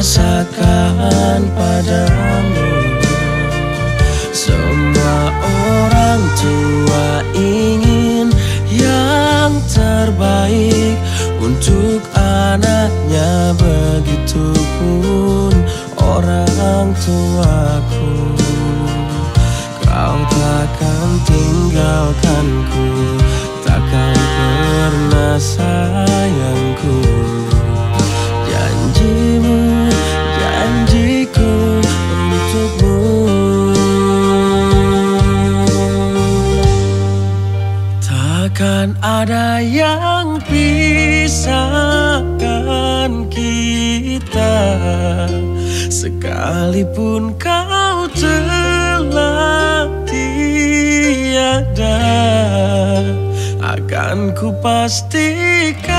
rasakan padamu. Semua orang tua ingin yang terbaik Untuk anaknya. Begitupun orang tuaku Kau takkan tinggalkanku. Takkan pernah sayangku ada yang pisahkan kita Sekalipun kau telah tiada Akan ku pastikan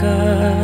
God.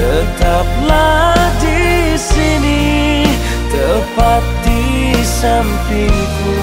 Tetaplah di sini Tepat di sampingku.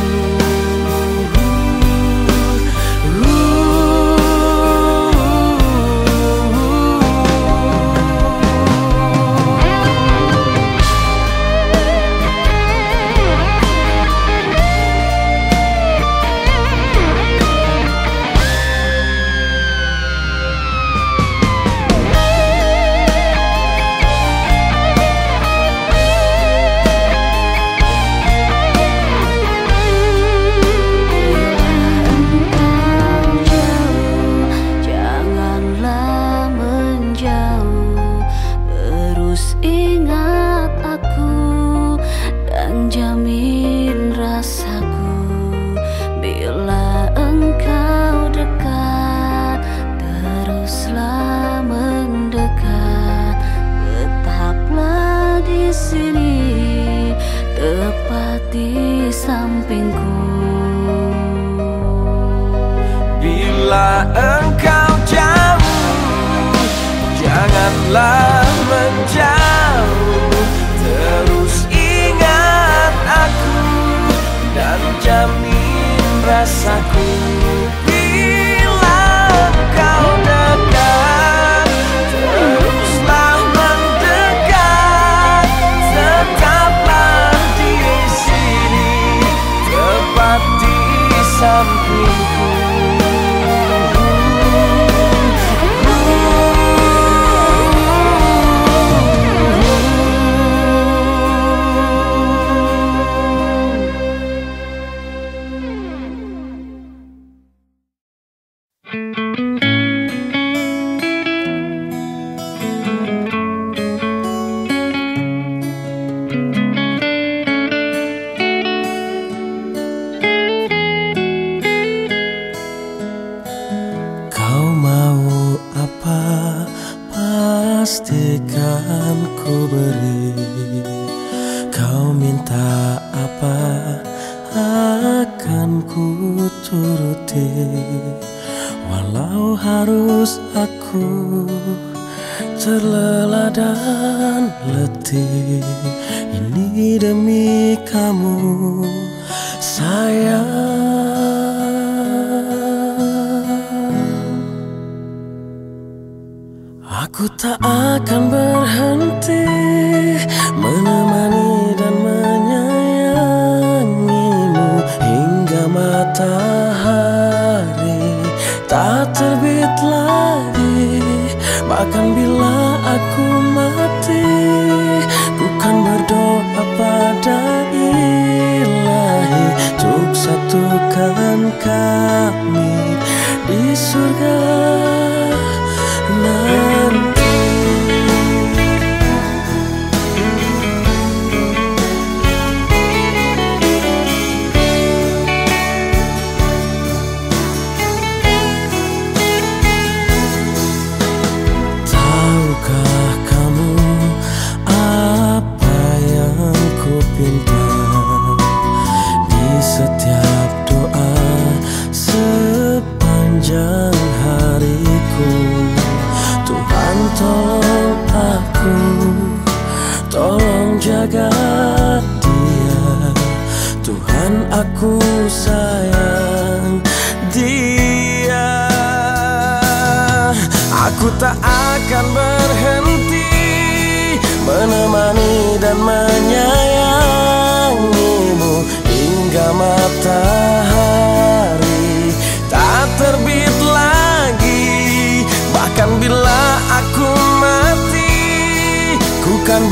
Ku tak akan berhenti menemani dan menyayangimu hingga matahari tak terbit lagi. Bahkan bila aku mati, ku kan berdoa pada ilahi untuk satukan kami di surga.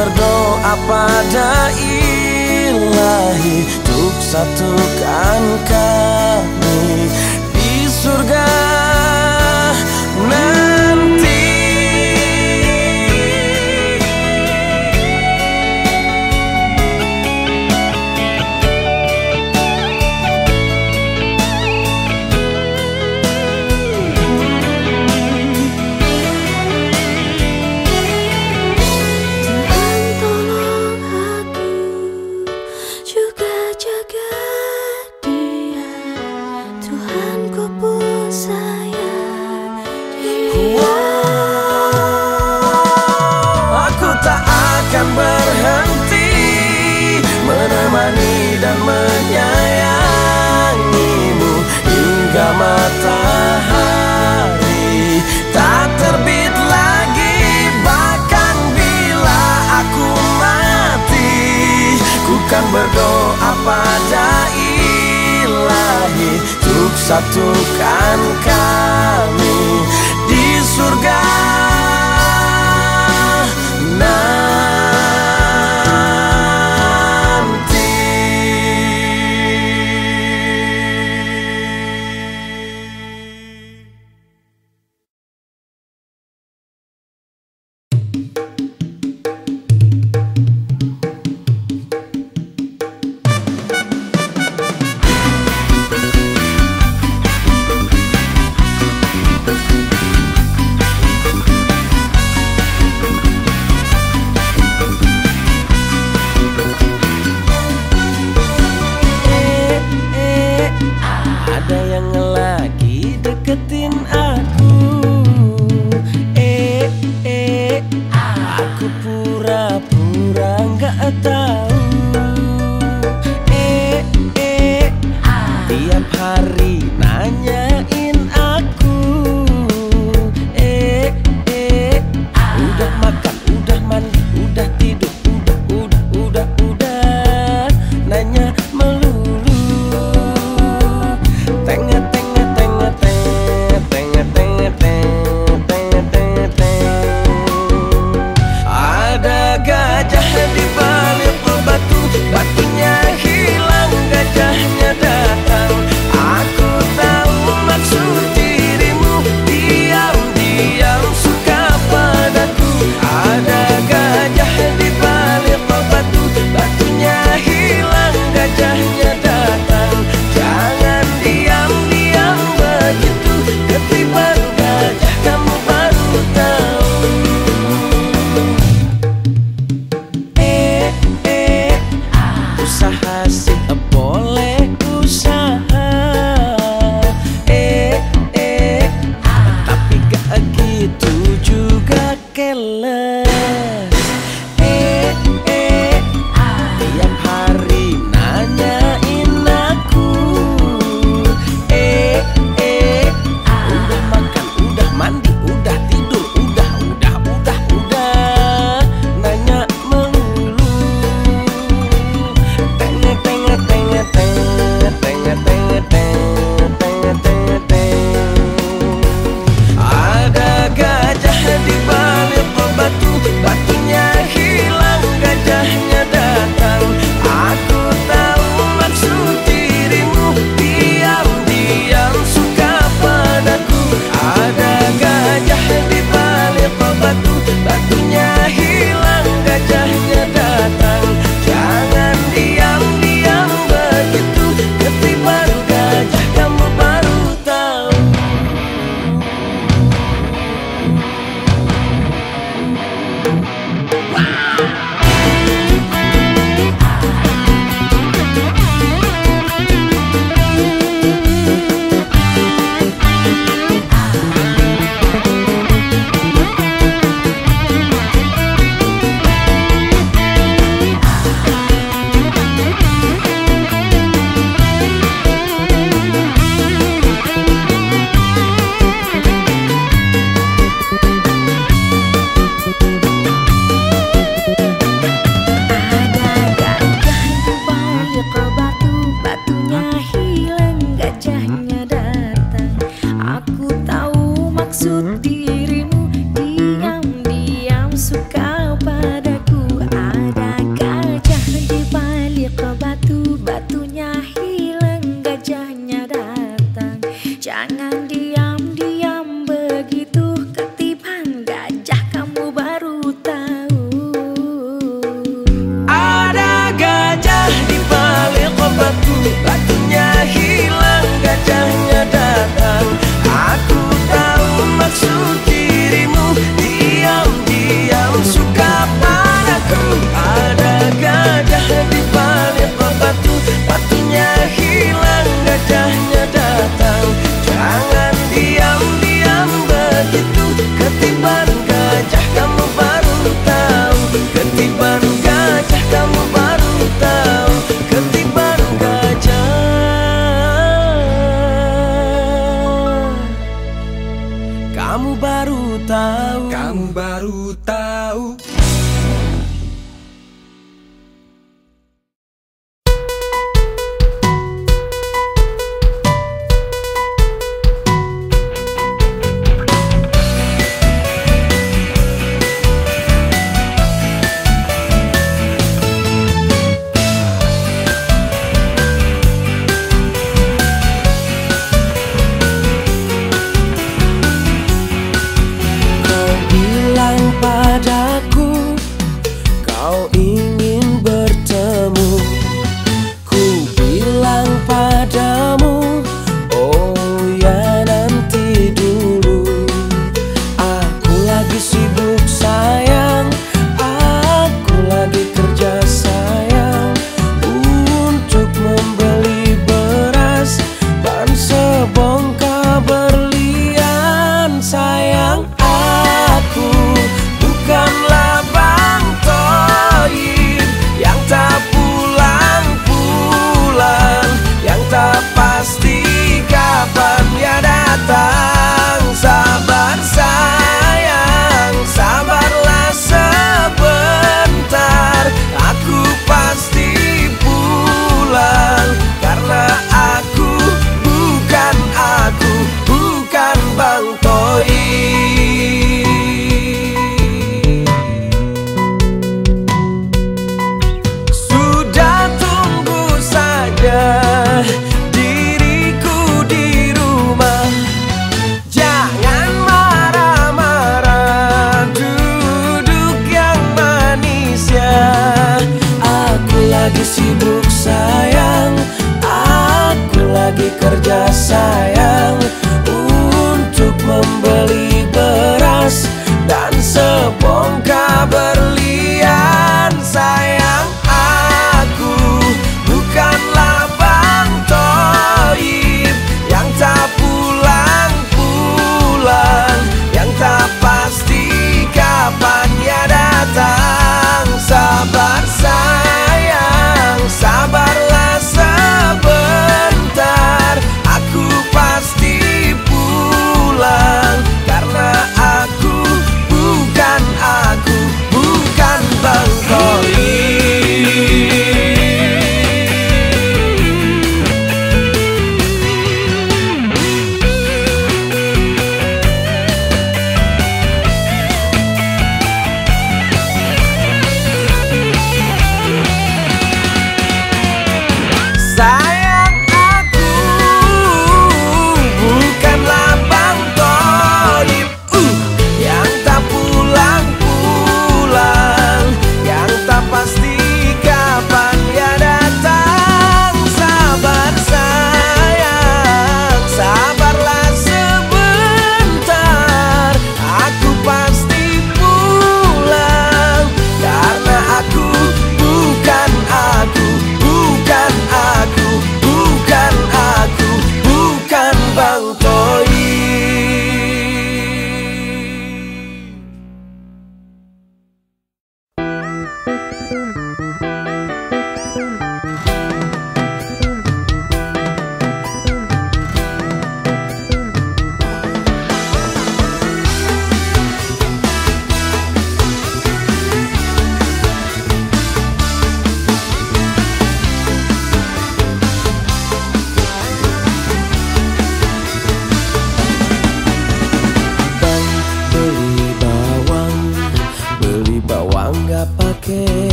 Berdoa pada ilahi Untuk satukan kami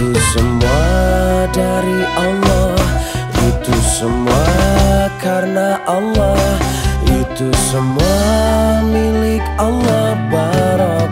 Itu semua dari Allah. Itu semua karena Allah. Itu semua milik Allah Barak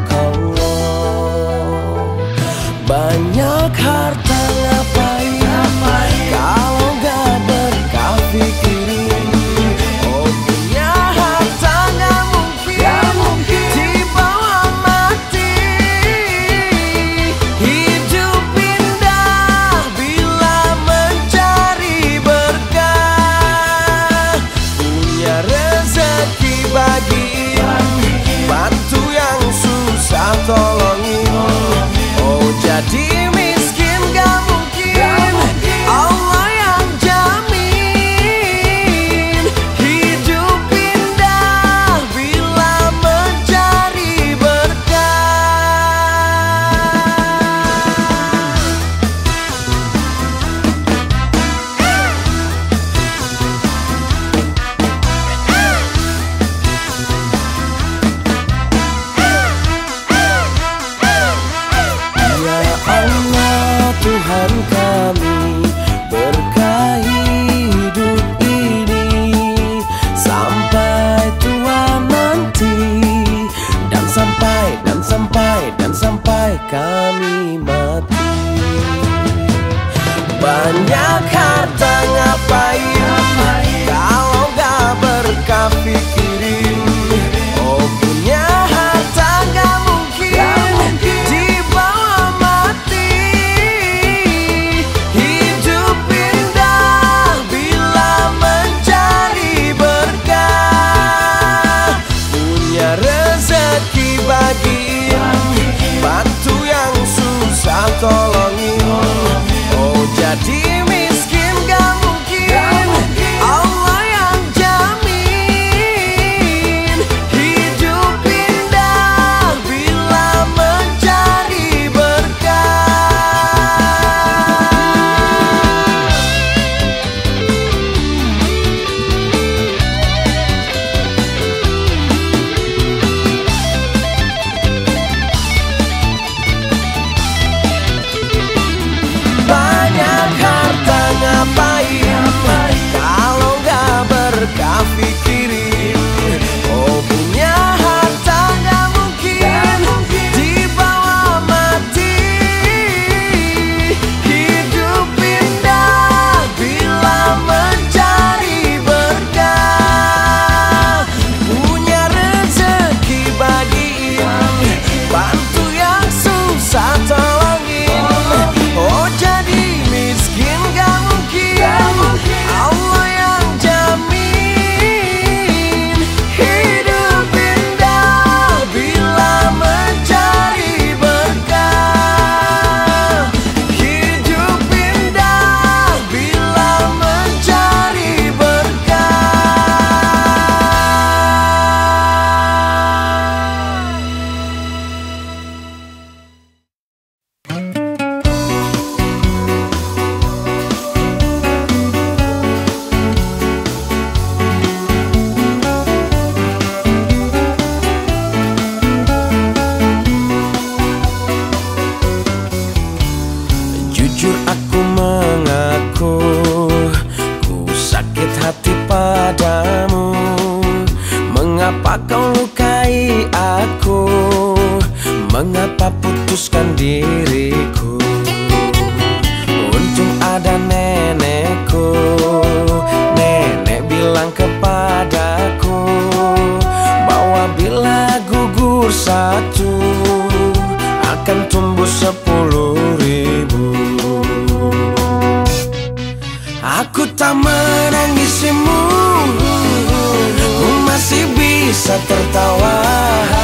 bisa tertawa.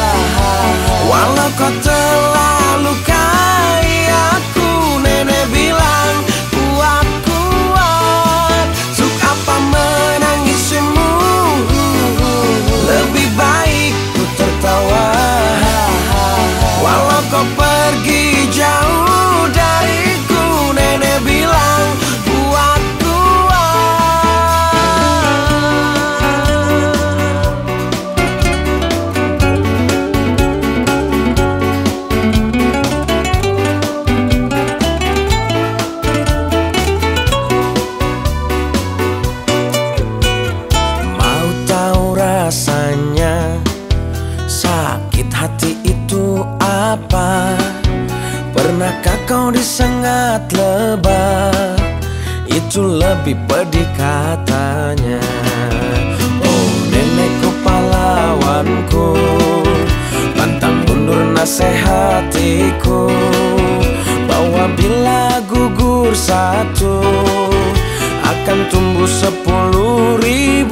Satu Akan tumbuh sepuluh ribu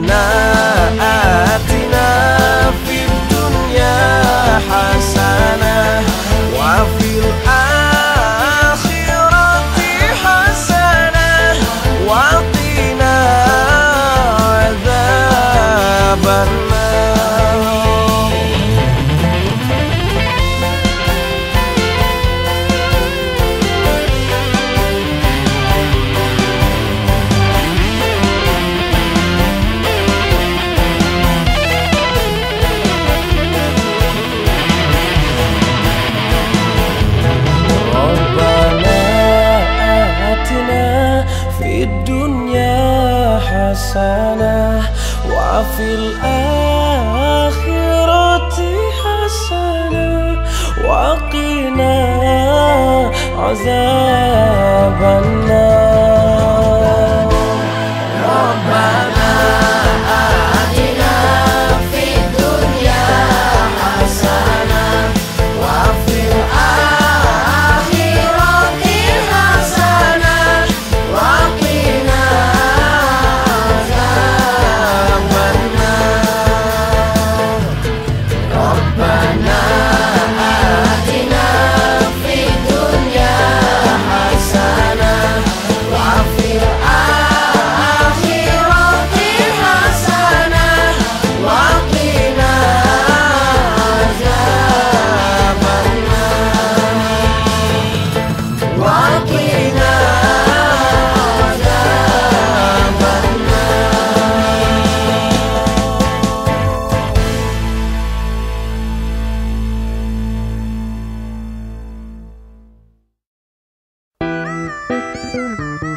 night. Música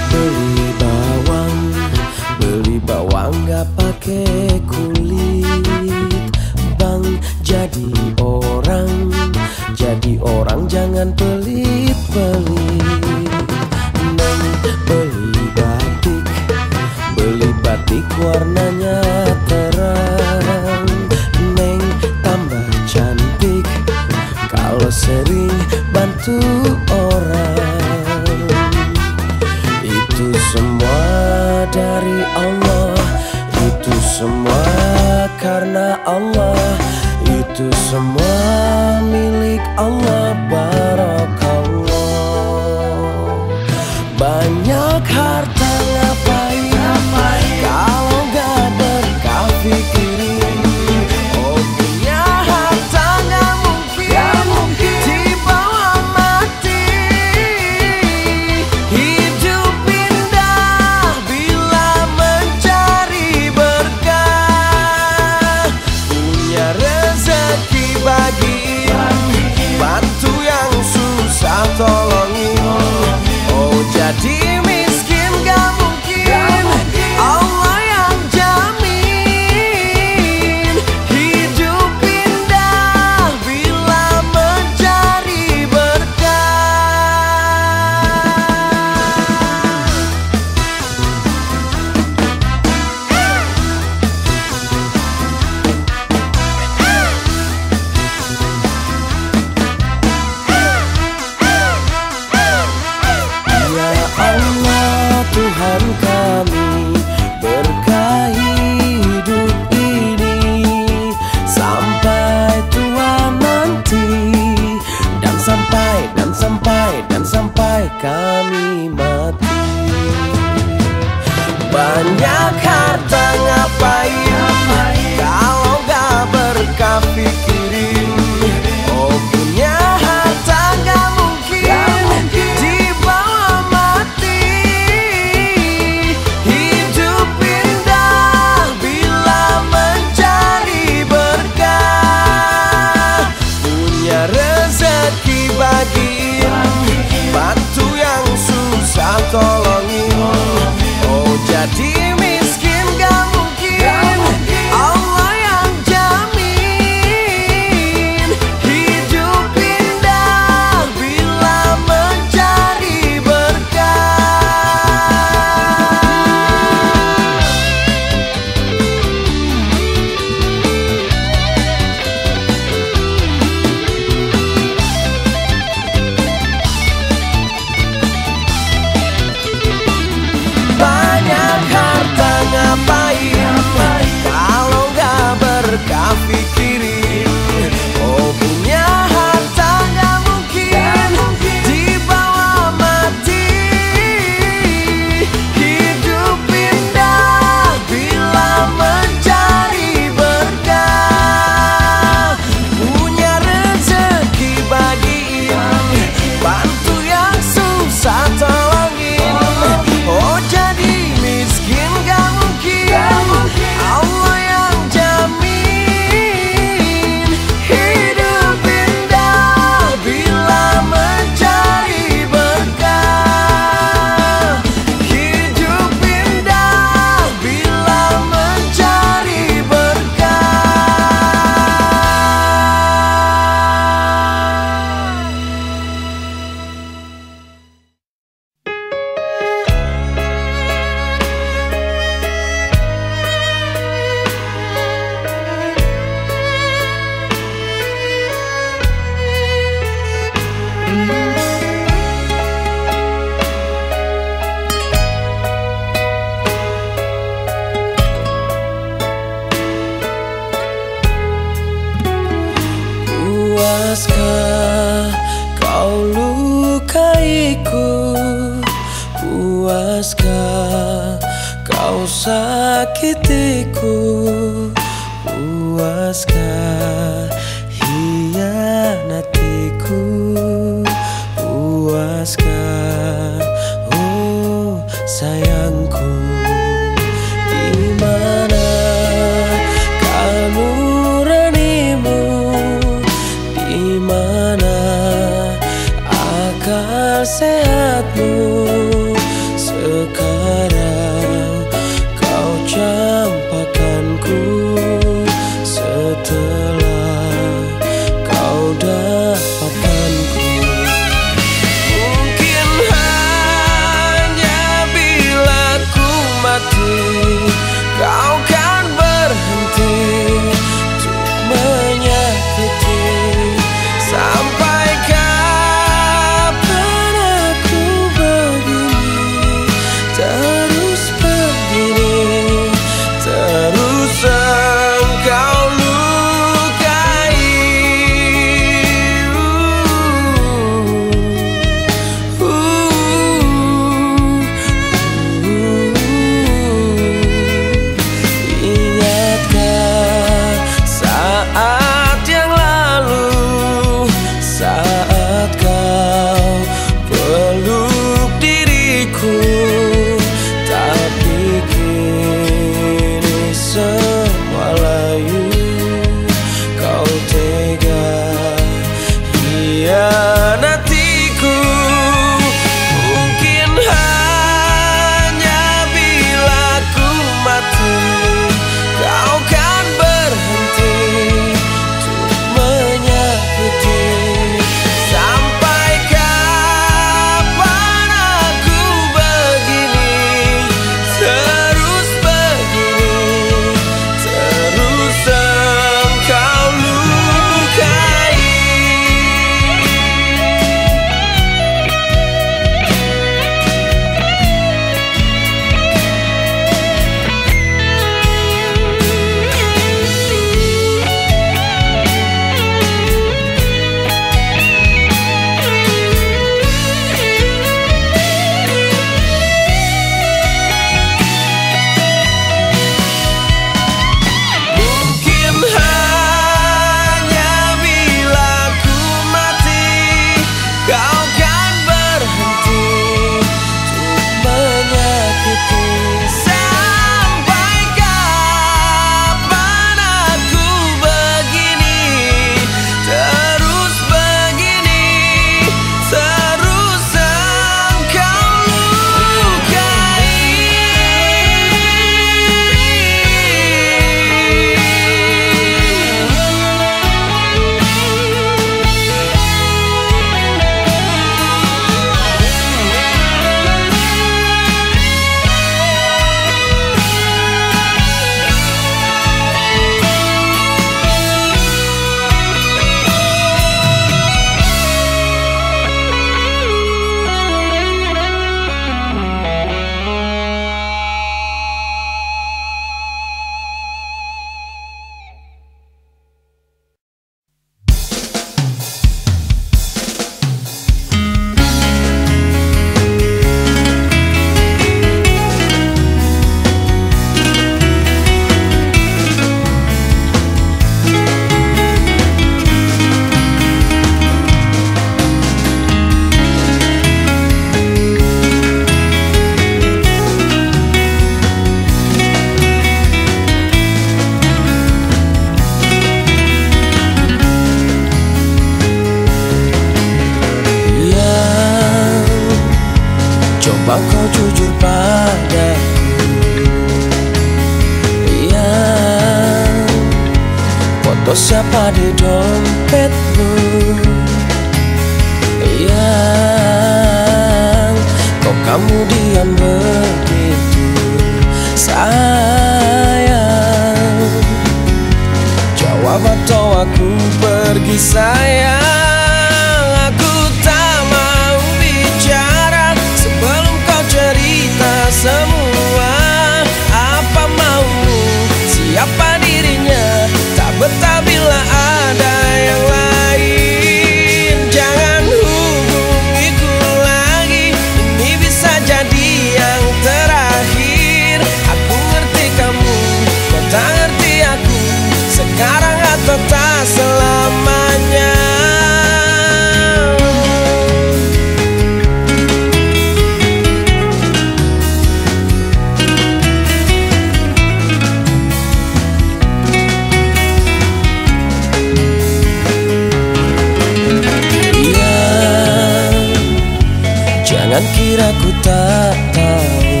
ku tak tahu.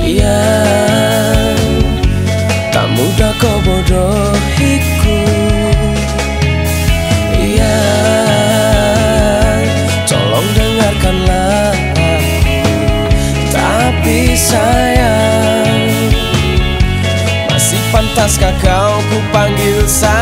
Ya Tak mudah kau bodohiku. Ya Tolong dengarkanlah Tapi sayang Masih pantaskah kau ku panggil sayang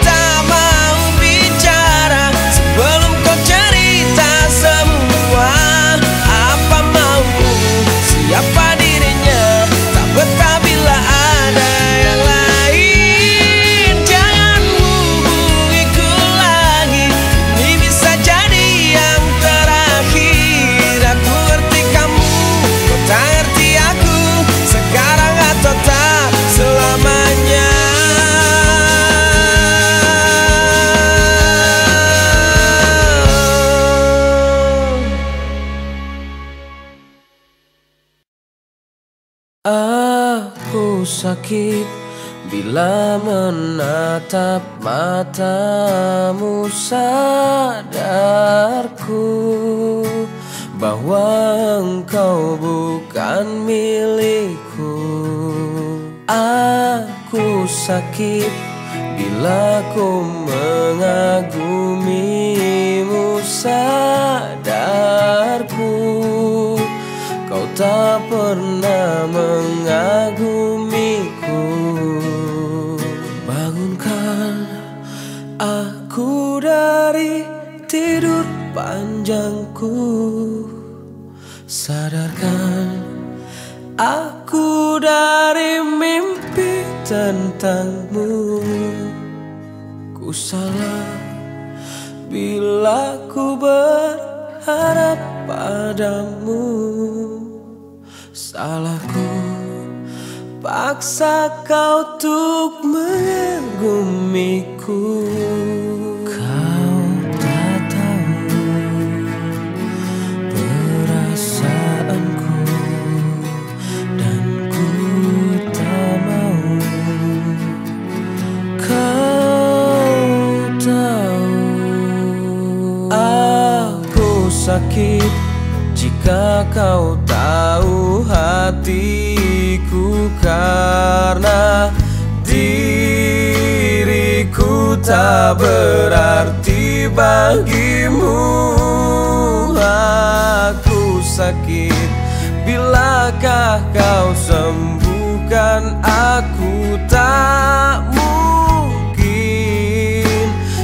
sakit bila menatap matamu sadarku bahwa engkau bukan milikku. Aku sakit bila ku mengagumimu sadarku tak pernah mengagumiku dari tidur panjangku. Sadarkan aku dari mimpi tentangmu. Ku salah bila ku berharap padamu. Salahku Paksa kau untuk mengagumiku sakit. Jika kau tahu hatiku karena diriku tak berarti bagimu Aku sakit. Bilakah kau sembuhkan? Aku tak mungkin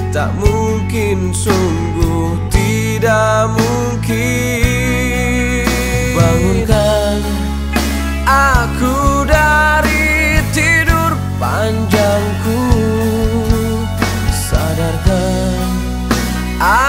Tak mungkin sungguh tidak mungkin. Bangunkan aku dari tidur panjangku. Sadarkan aku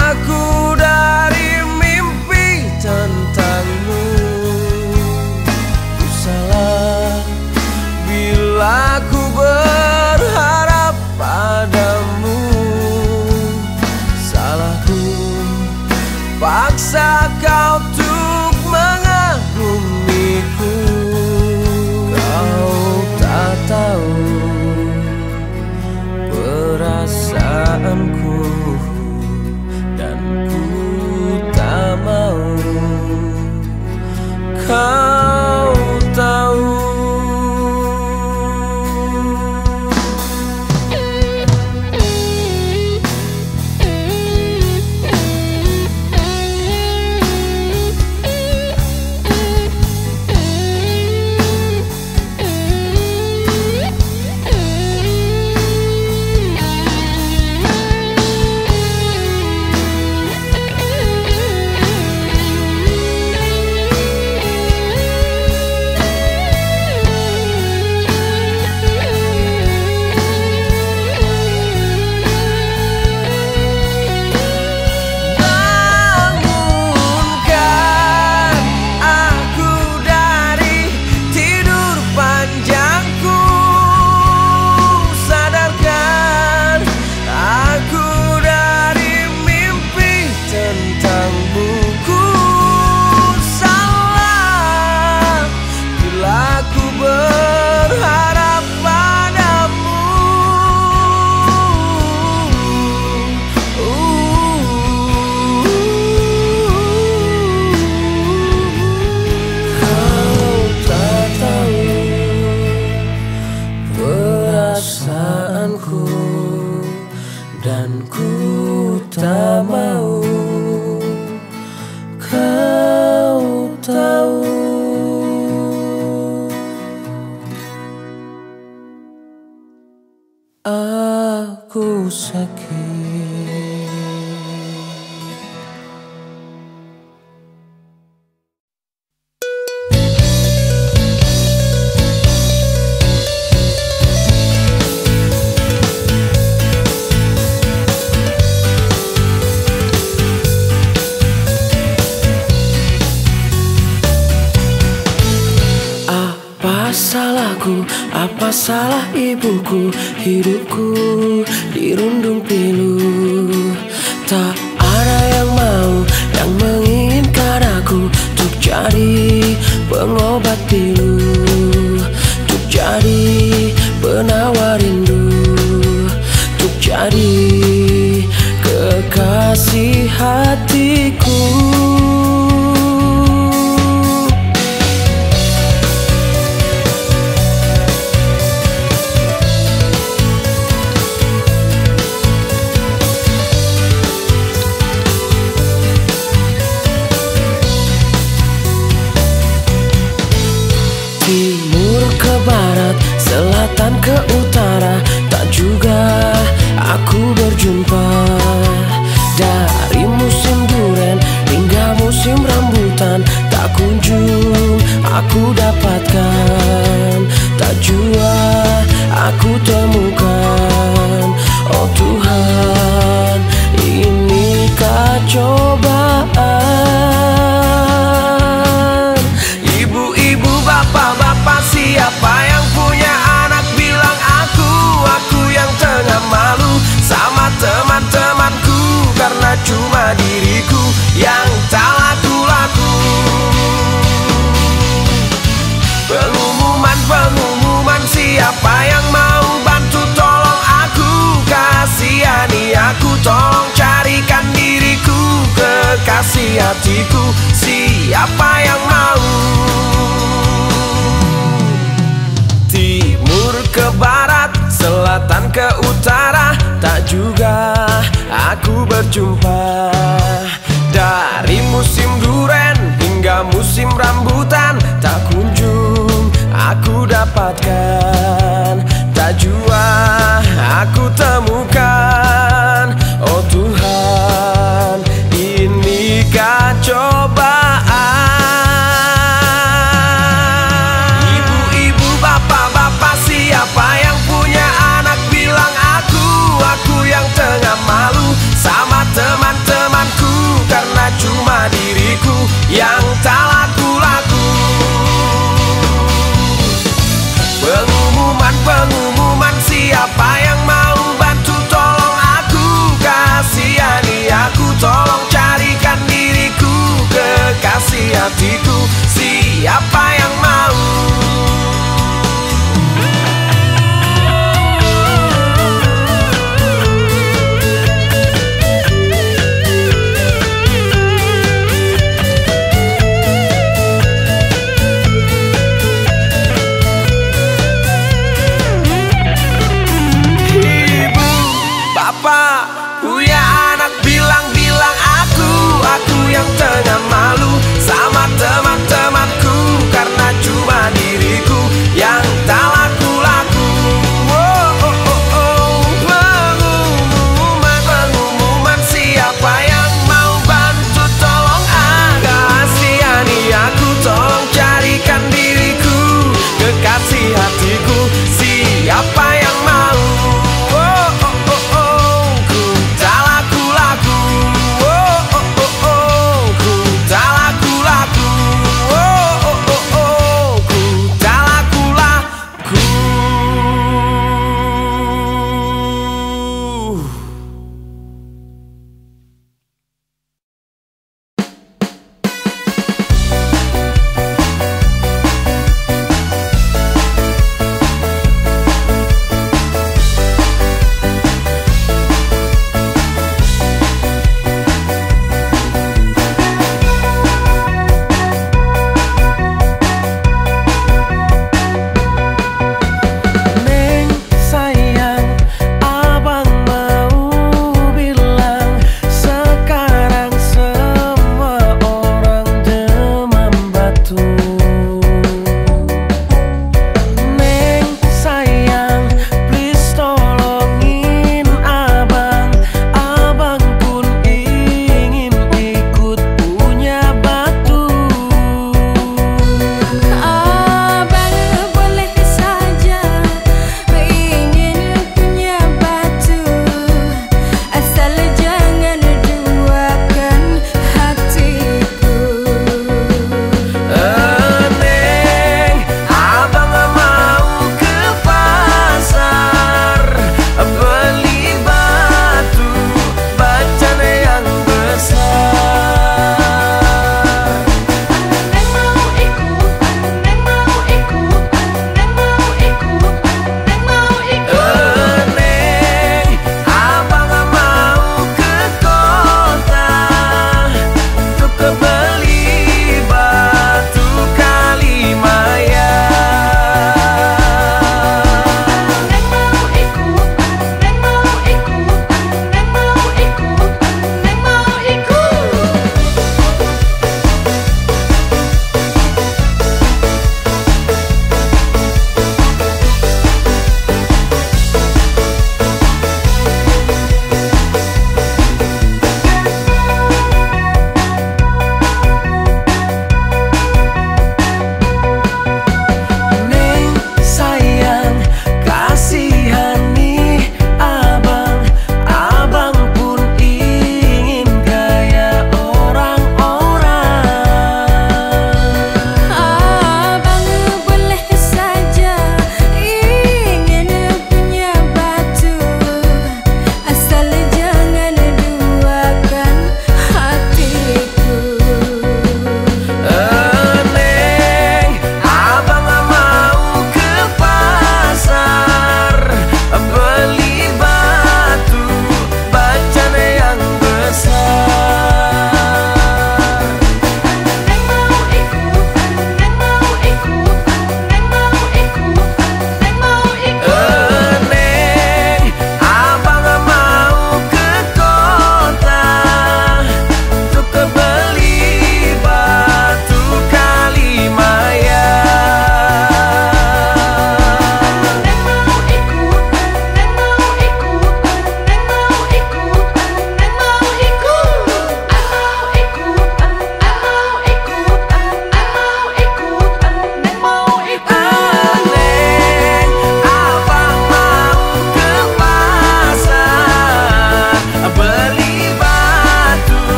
aku Untuk jadi pengobat pilu Untuk jadi I